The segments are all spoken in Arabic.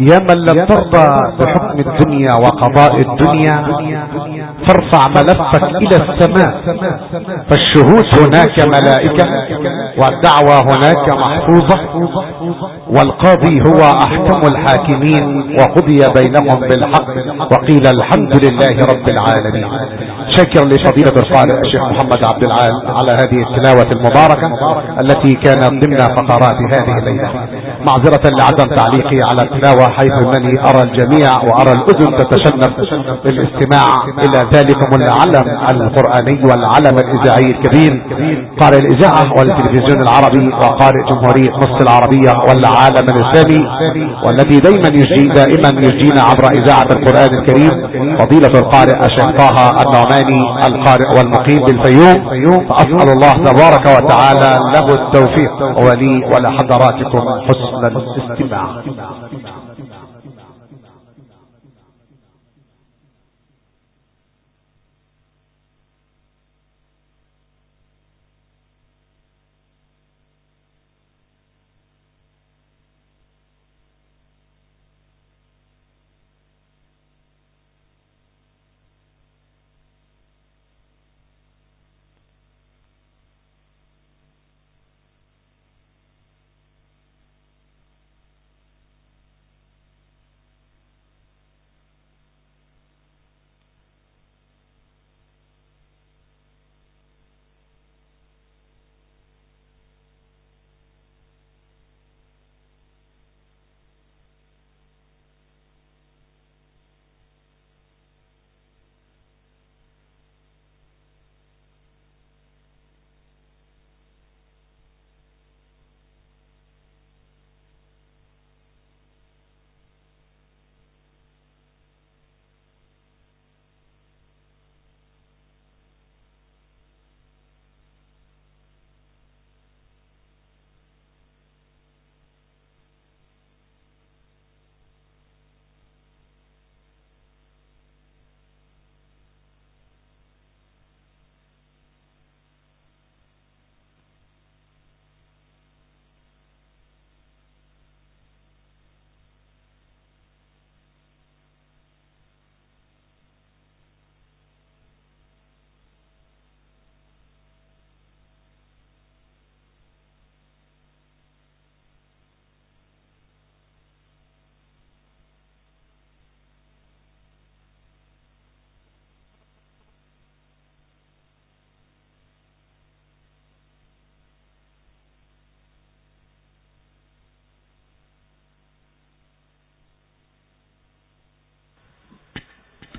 يا من لم ترضى بحكم الدنيا وقضاء الدنيا. فارفع ملفك إلى السماء. فالشهود هناك ملائكة والدعوة هناك محفوظة. والقاضي هو أحكم الحاكمين وقضي بينهم بالحق. وقيل الحمد لله رب العالمين. شكر لفضيلة القارئ الشيخ محمد عبد العال على هذه التلاوة المباركة التي كانت ضمن فقرات هذه الليلة. معذرة لعدم تعليقي على التلاوة حيث إنني أرى الجميع وأرى الأذن تتشنف بالاستماع إلى ذلكم العلم القرآني والعلم الإذاعي الكبير قارئ الإذاعة والتلفزيون العربي وقارئ جمهورية مصر العربية والعالم الإسلامي والذي دايما يجي دائما يجينا عبر إذاعة القرآن الكريم. فضيلة القارئ الشيخ طه النعماني القارئ والمقيم بالفيوم فأسأل الله تبارك وتعالى له التوفيق. ولي ولحضراتكم حسن الاستماع.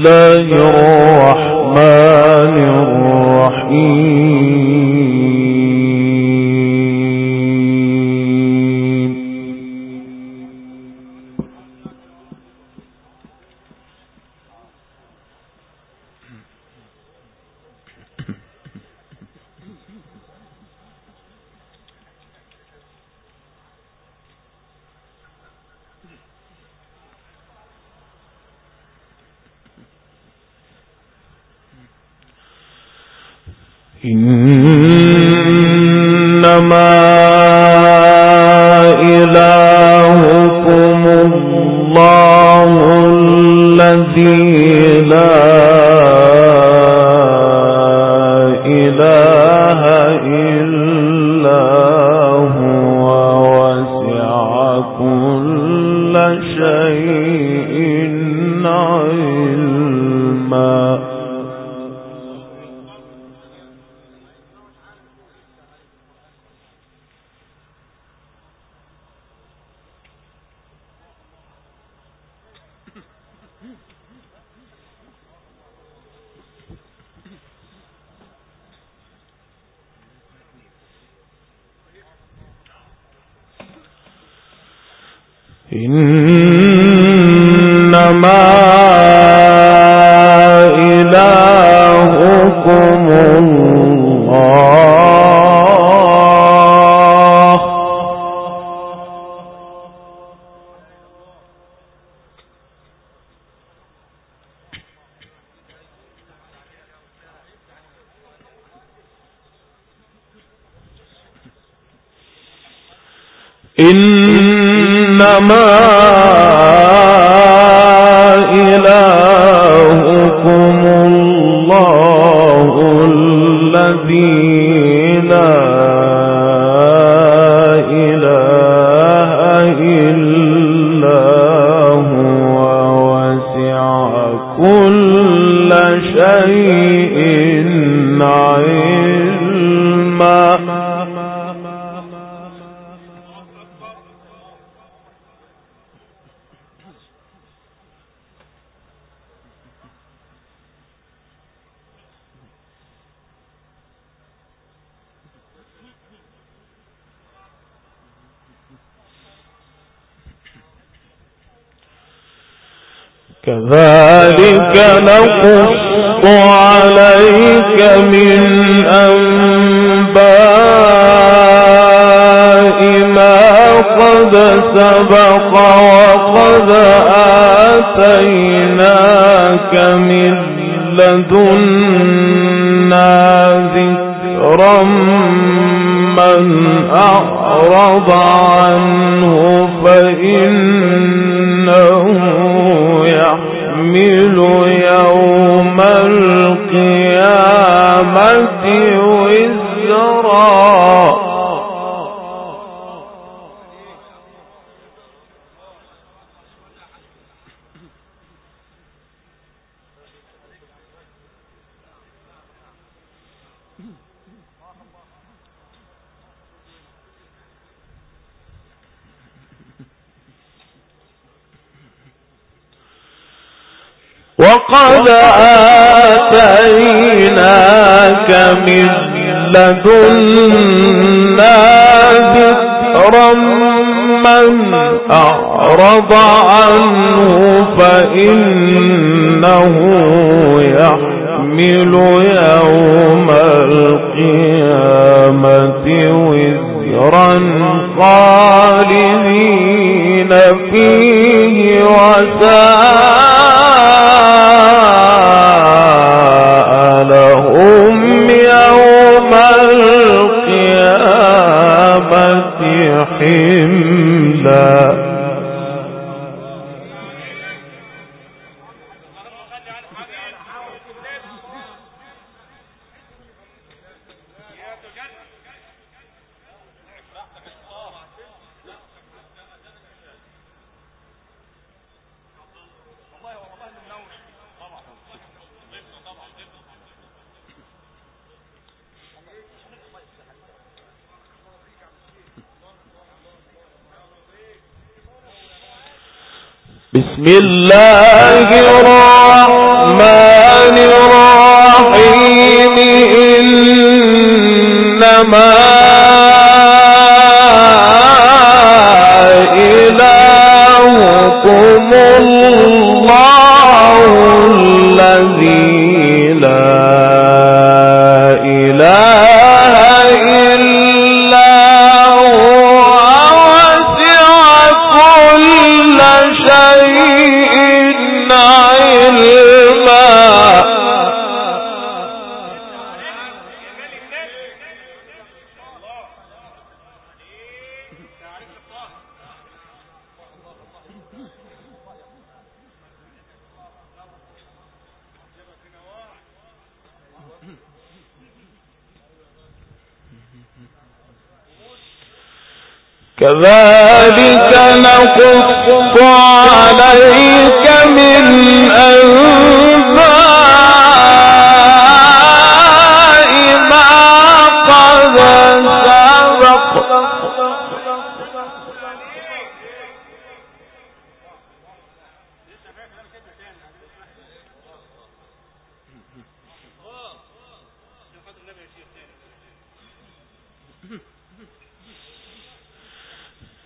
الله الرحمن الرحيم. إنما كذلك نقص عليك من أنباء ما قد سبق وقد آتيناك من لدنا ذكرا من أعرض عنه فإنه يحمل يوم لدنا ذكرا من أعرض عنه فإنه يحمل يوم القيامة وزرا خالدين فيه وسائر بسم الله الرحمن الرحيم. إنما كذلك نقص عليك من أنباء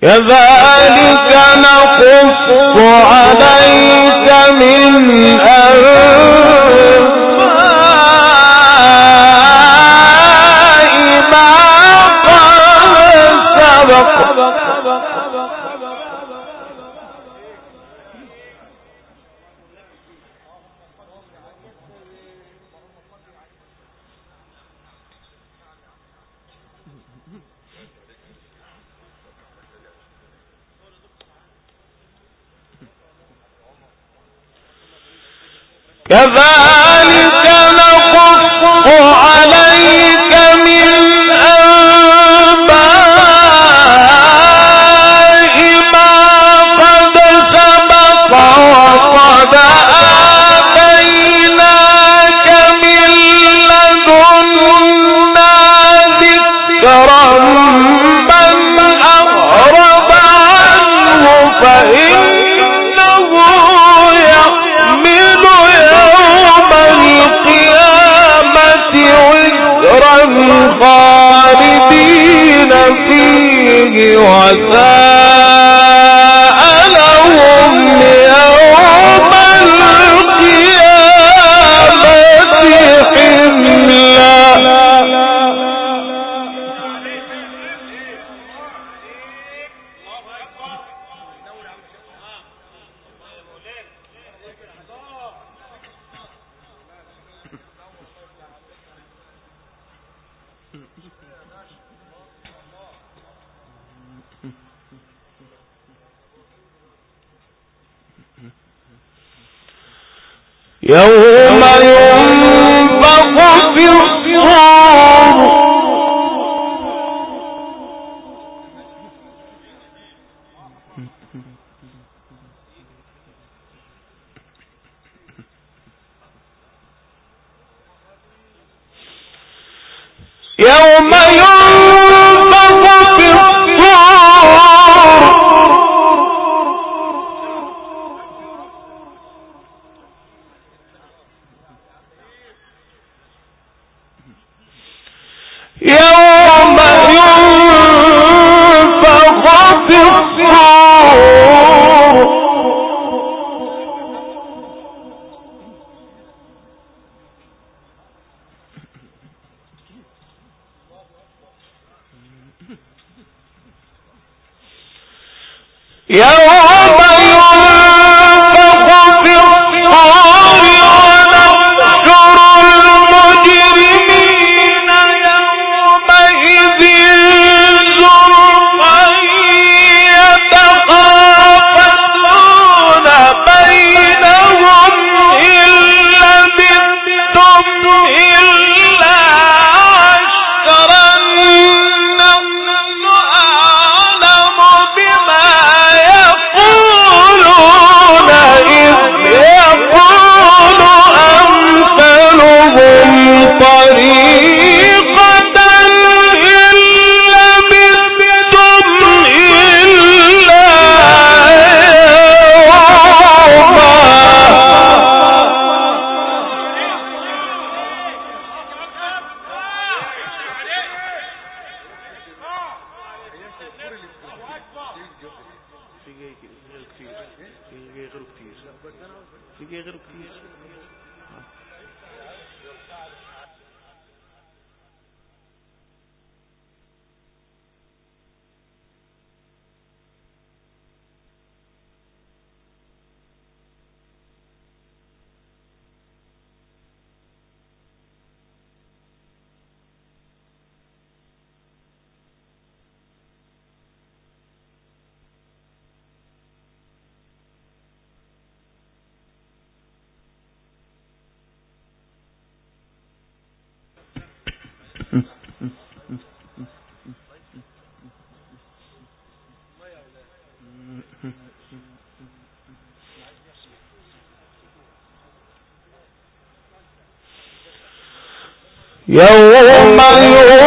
كذلك نقص عليك من أنباء يوم يوم يوم ينفخ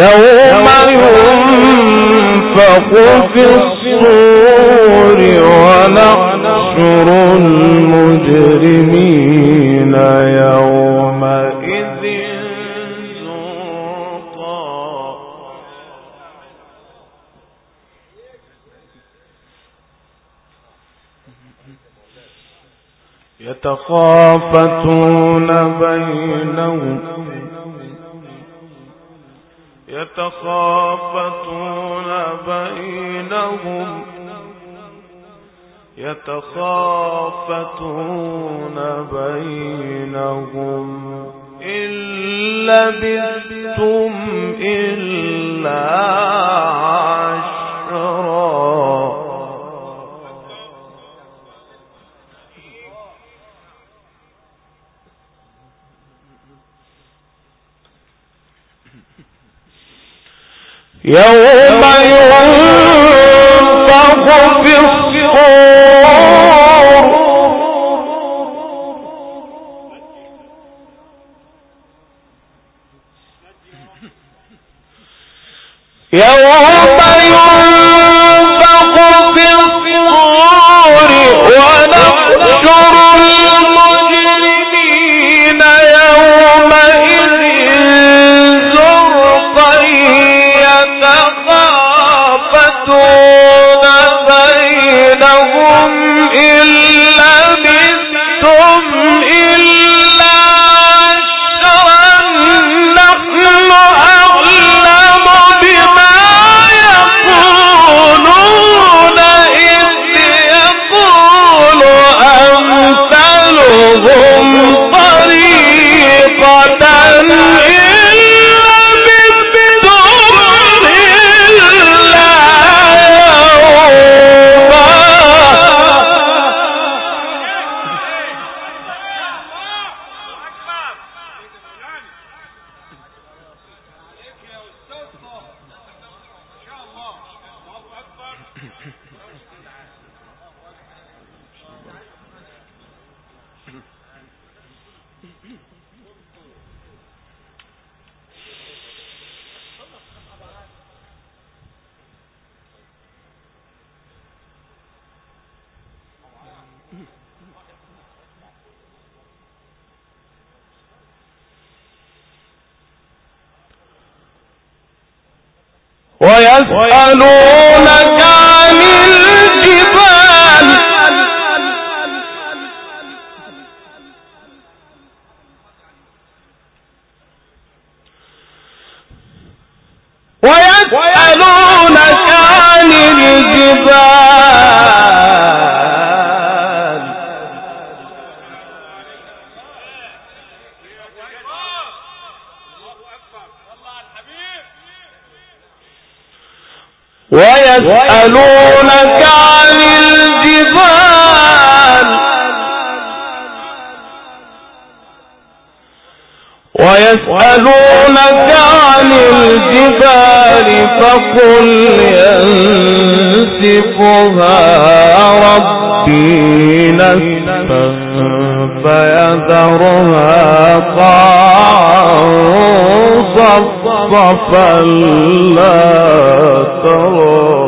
يوم يتخافتون بينهم. يتخافتون بينهم. إن لبثتم إلا يوم ينفخ في الصور. يوم ويسألونك ويسألونك عن الجبال. ويسألونك عن الجبال فقل ينسفها ربي نسفا فيذرها قاعا صفصفا لا ترى.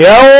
يومئذ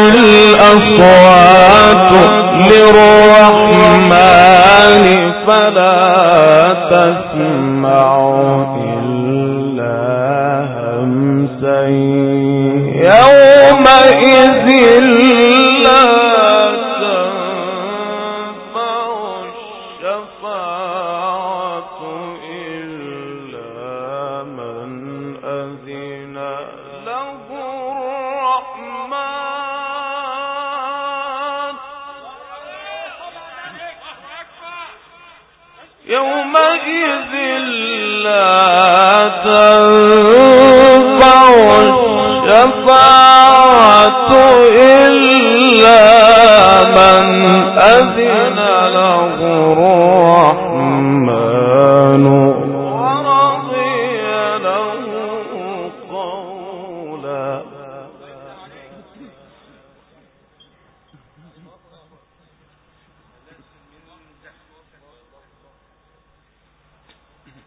الأصوات للرحمن فلا تسمع.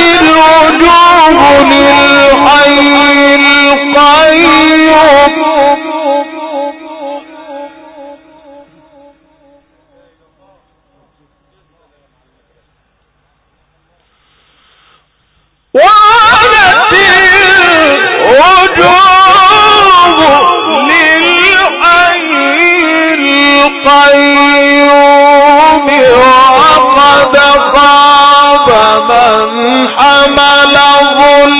الوجوه للحي القيوم وعنت الوجوه للحي القيوم وقد خاب من حمل ظلما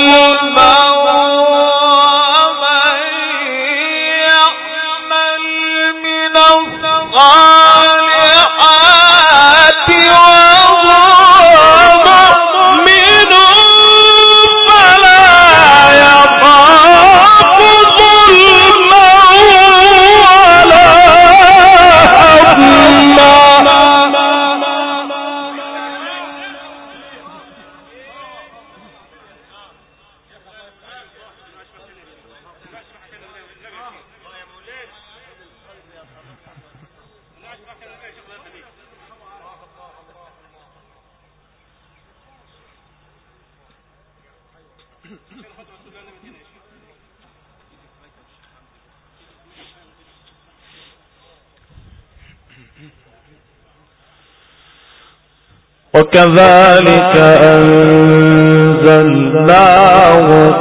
وكذلك أنزلناه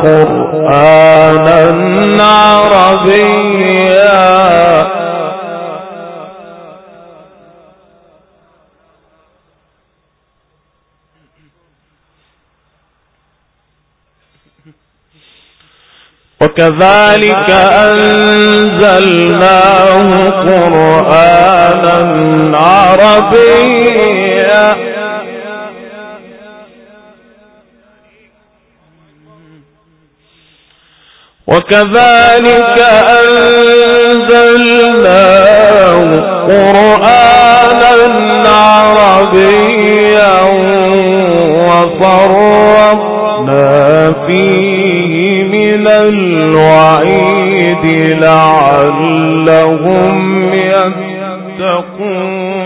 قرآنا عربيا. وكذلك أنزلناه قرآنا عربيا. وكذلك أنزلناه قرآنا عربيا وفرقنا فيه من الوعيد لعلهم يتقون.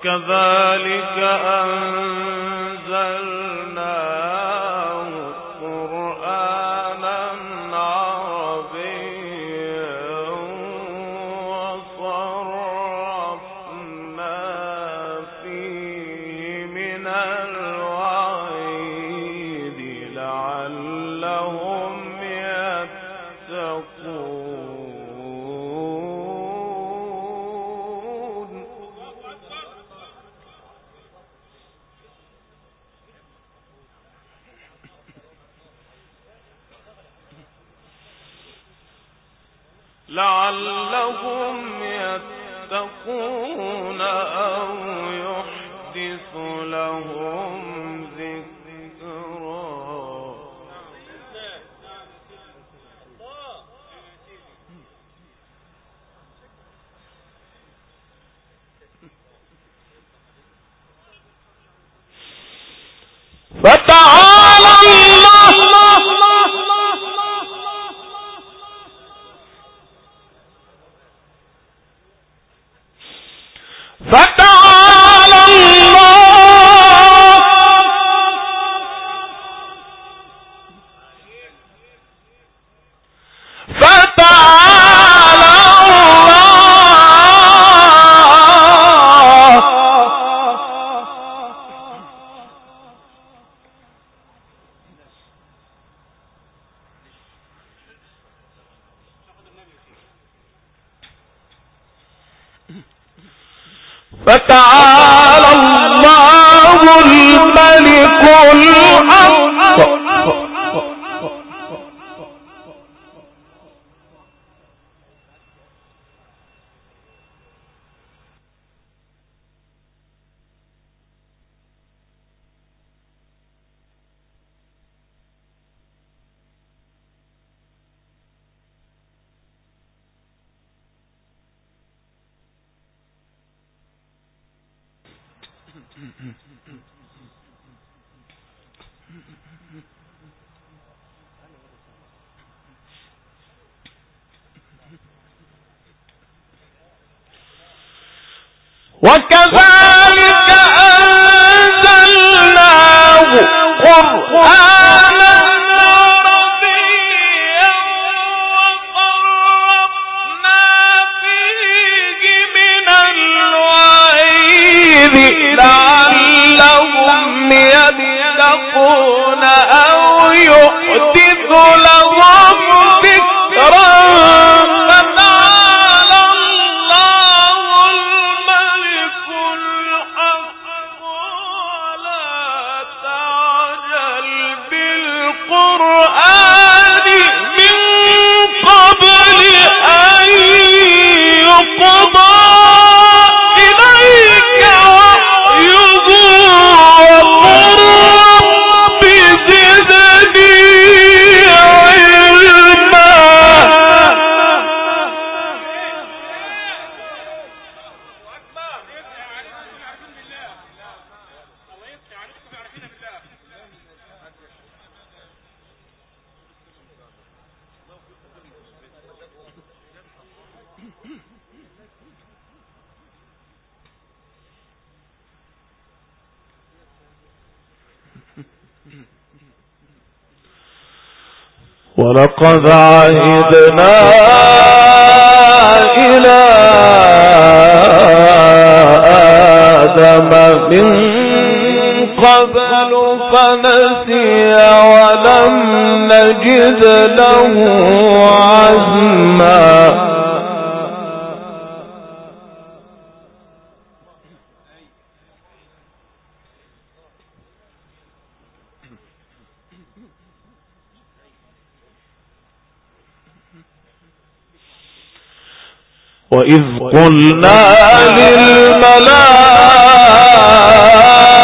وكذلك أن بتا তা وكذلك أنزلناه قرآنا لعلهم يتقون أو يحدث لهم ولقد عهدنا إلى آدم من قبل فنسي ولم نجد له وإذ قلنا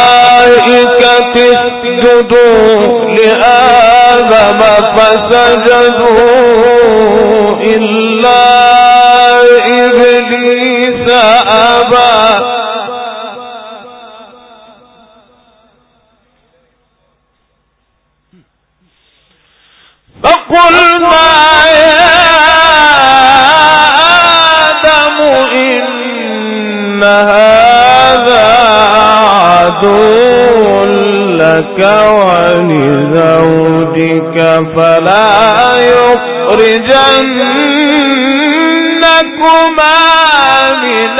للملائكة اسجدوا لآدم فسجدوا إلا لك ولزوجك فلا يخرجنكما من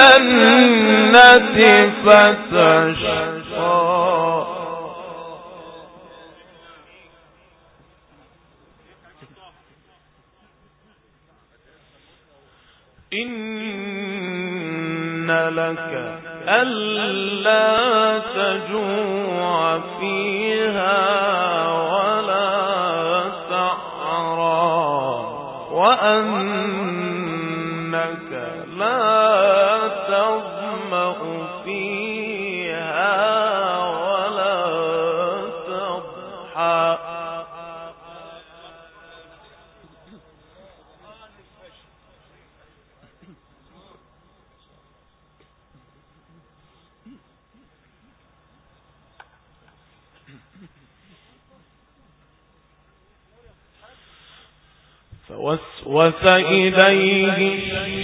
الجنة فتشقى فوسوس إليه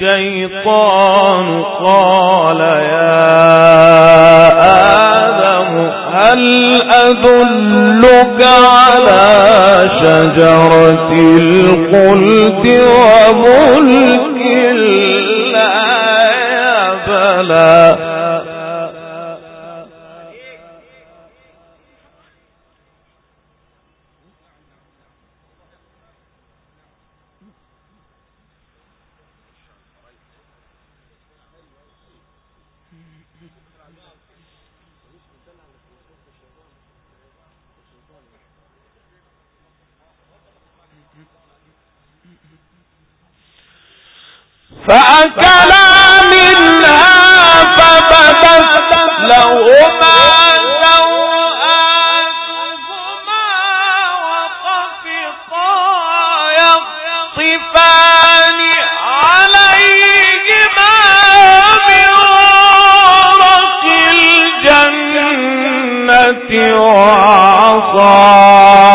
الشيطان قال يا آدم هل أدلك على شجرة الخلد وملك 沧桑。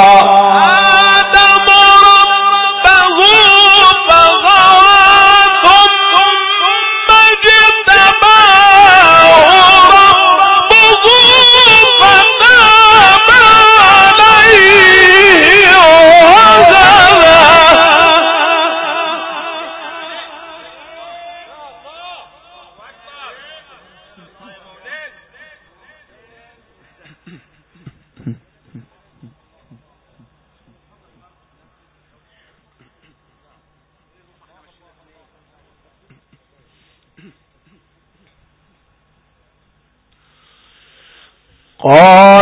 哦。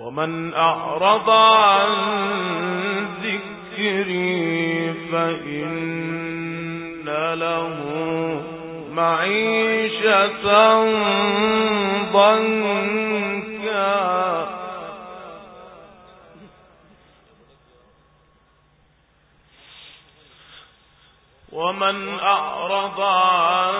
ومن أعرض عن ذكري فإن له معيشة ضنكا. ومن أعرض عن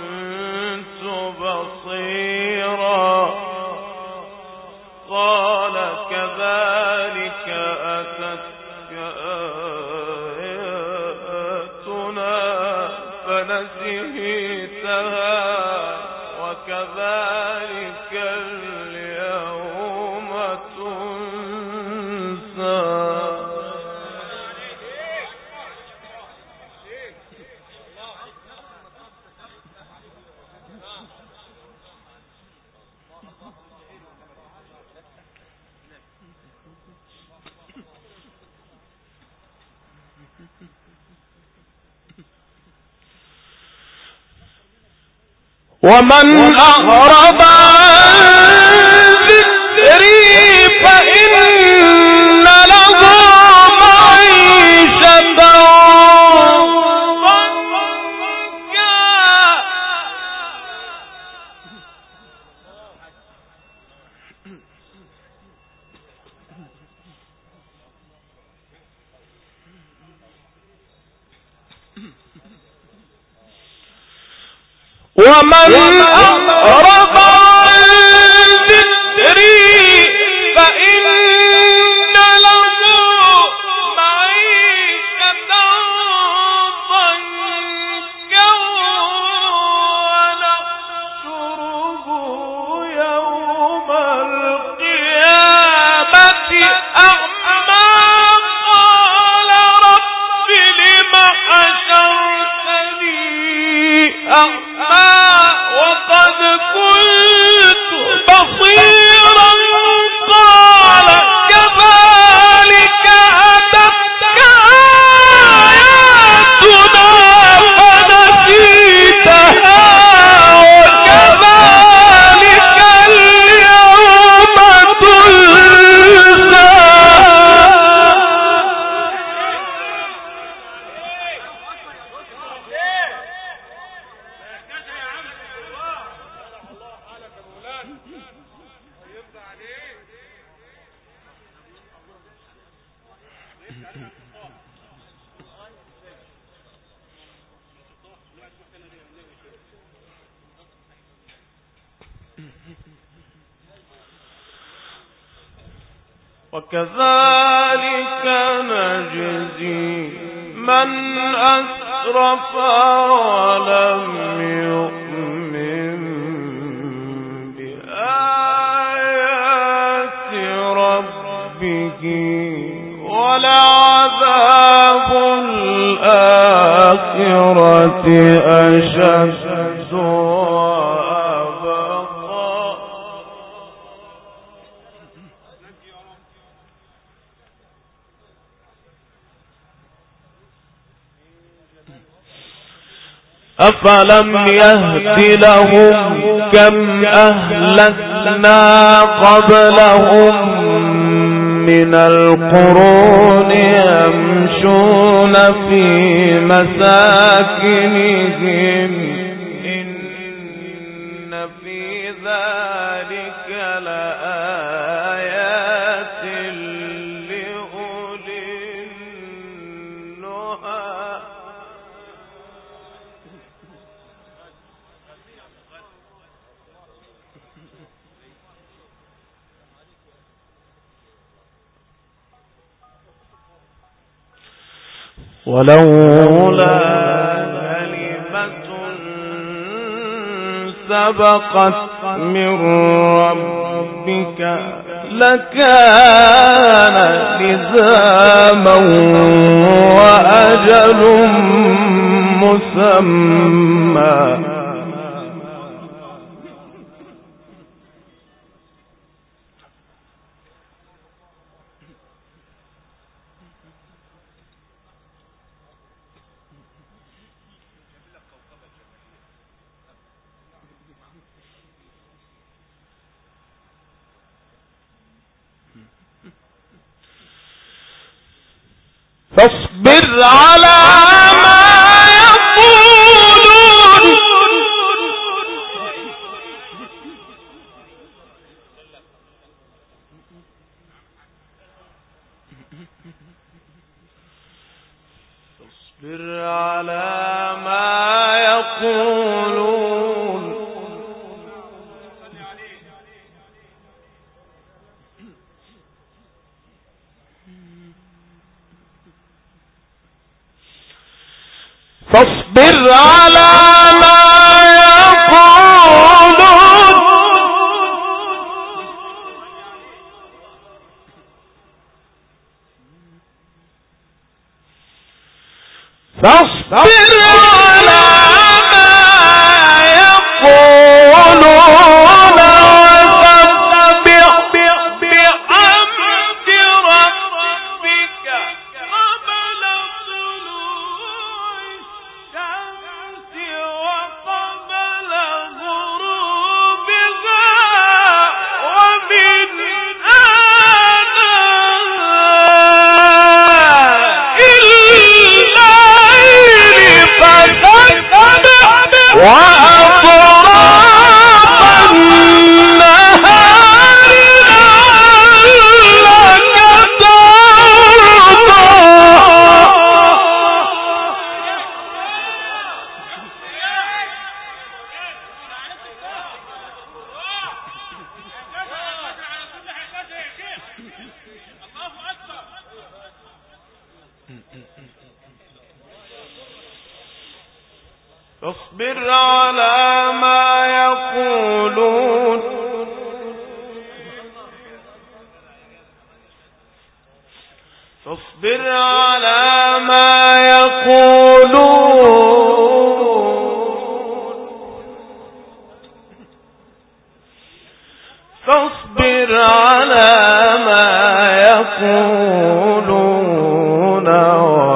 ومن أغرب عن وكذلك أفلم يهد لهم كم أهلكنا قبلهم من القرون يمشون في مساكنهم. ولولا كلمة سبقت من ربك لكان لزاما وأجل مسمى. فاصبر يقولون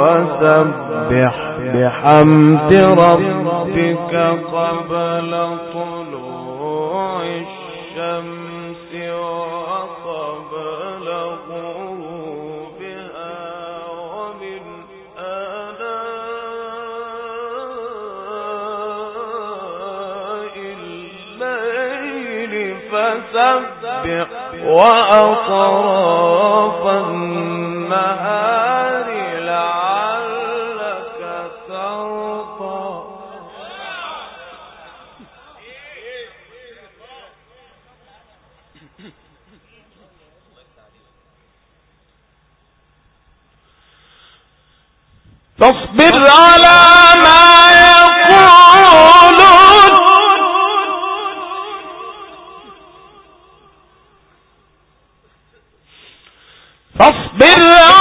وسبح بحمد ربك قبل طلوع الشمس وقبل غروبها ومن آلاء الليل فسبح وأطراف النهار لعلك تصبر على ما فاصبر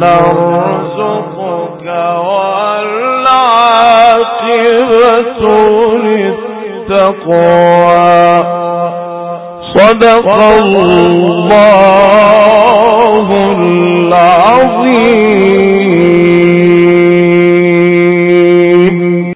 نرزقك والعاقبة للتقوى. صدق الله.